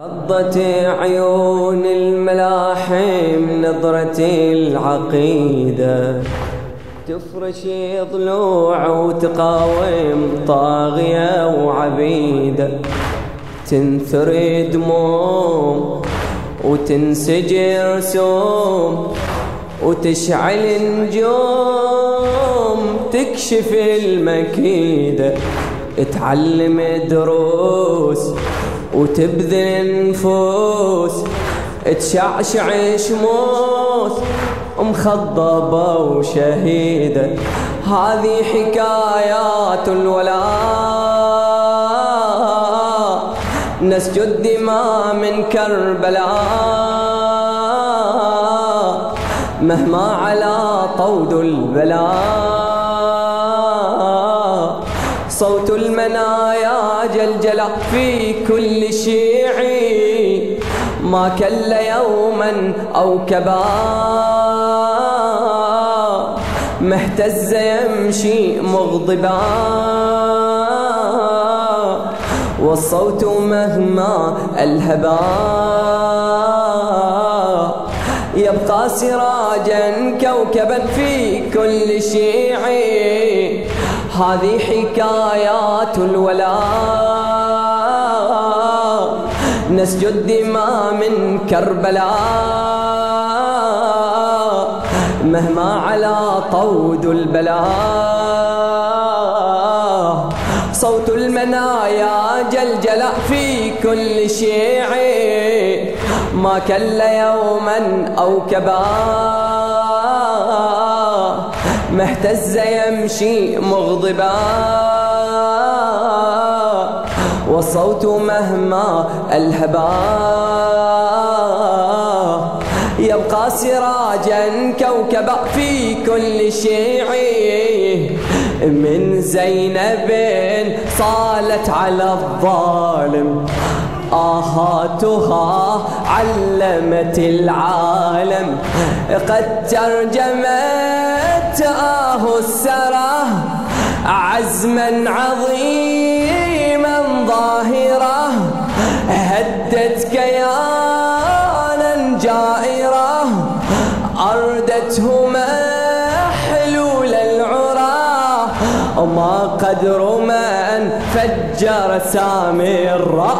غضت عيون الملاحم نظرة العقيدة. تفرش ضلوع وتقاوم طاغية وعبيدة تنثر دموم وتنسجر سوم وتشعل نجوم. تكشف المكيدة تعلم دروس وتبذل نفوس تشعشع شموس مخضبة وشهيدة. هذه حكايات الولاء. نسجد دماء من كربلاء. مهما على طود البلاء. صوت المنايا جلجلة في كل شيعي. ما كل يوما أو كبا. مهتز يمشي مغضبا. والصوت مهما ألهبا. يبقى سراجا كوكبا في كل شيعي. هذه حكايات الولاء نسجد دماء من كربلاء مهما على طود البلاء صوت المنايا جلجل في كل شيعي. ما كل يوما أو كبا مهتز يمشي مغضبا. والصوت مهما ألهبا. يبقى سراجا كوكبا في كل شيعي من زينب صالت على الظالم. آهاتها علمت العالم. قد ترجمت آه السرى عزما عظيما ظاهرة هدت كيانا جائرة أردتهما حلول العرى وما قدر من فجر سامرا.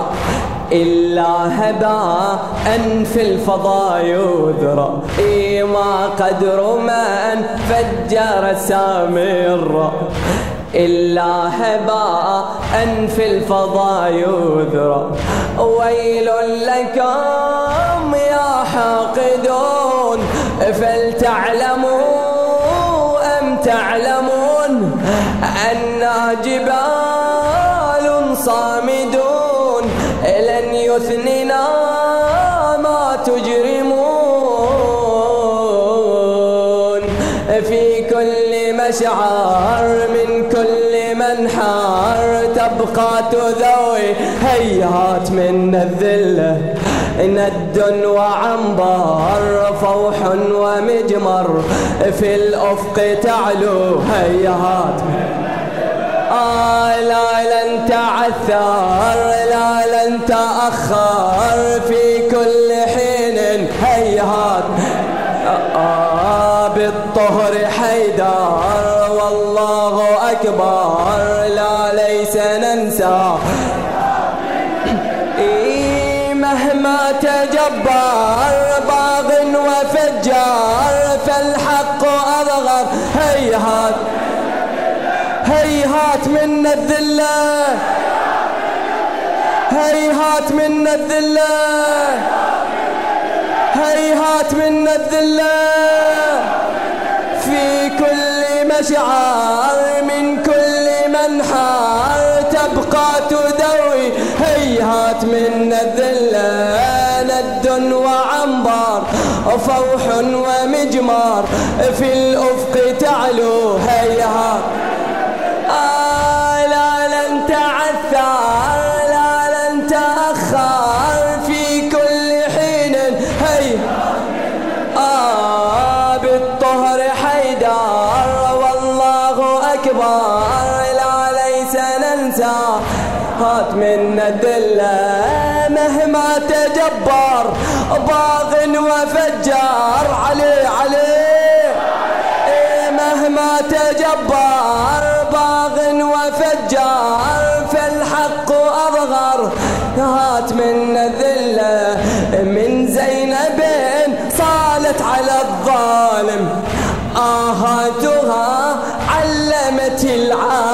إلا هباء في الفضاء يذرى إي ما قدر من فجر سامرا إلا هباء في الفضاء يذرى ويل لكم يا حاقدون فلتعلموا أم تعلمون أن جبال صامدون لن يثننا ما تجرمون. في كل مشعر من كل منحر تبقى تذوي هيهات من الذلة ند وعنبر فوح ومجمر في الأفق تعلو هيهات. آه لا لن تعثر لا تأخر في كل حين. هيهات. آه بالطهر حيدر. والله أكبر. لا ليس ننسى. مهما تجبر باغ وفجار فالحق أضغر هيهات. هيهات من الذلة. هيهات من الذلة. هيهات من الذلة. في كل مشعر من كل منحر تبقى تذوي هيهات من الذلة. ند وعنبر فوح ومجمار في الأفق تعلو. هيهات هات من الدلة مهما تجبر باغ وفجار علي علي. إيه مهما تجبر باغ وفجار فالحق أظهر. هات من ذلة من زينب صالت على الظالم. آهاتها علمت العالم.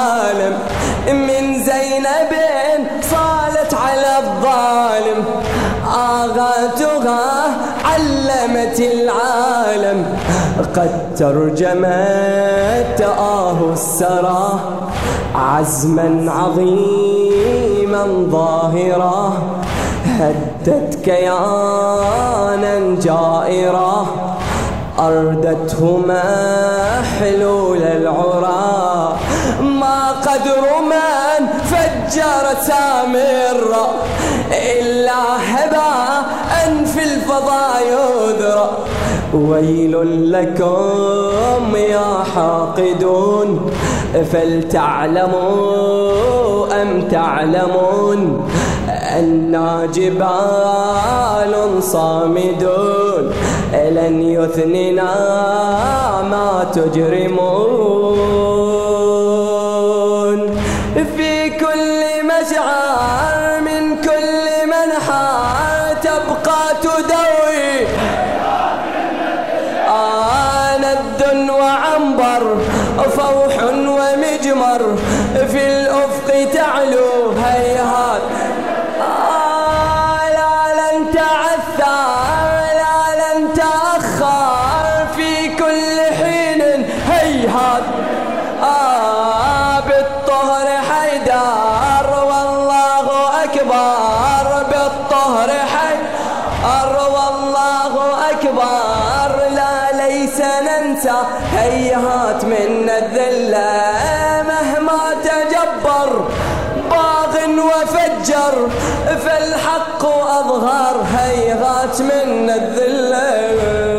علمت العالم قد ترجمت آه السرى عزما عظيما ظاهرا هدت كيانا جائرا أردتهما حلول العرى. ما قدر من فجر سامر إلا هباء في الفضاء يذرى ويل لكم يا حاقدون فلتعلموا أم تعلمون أنا جبال صامدون. لن يثننا ما تجرمون. في كل مشعر من كل منحى تبقى تدوي. آند وعنبر فوح ومجمر في الأفق تعلو. باغ وفجر فالحق أظهر هيهات من الذلة.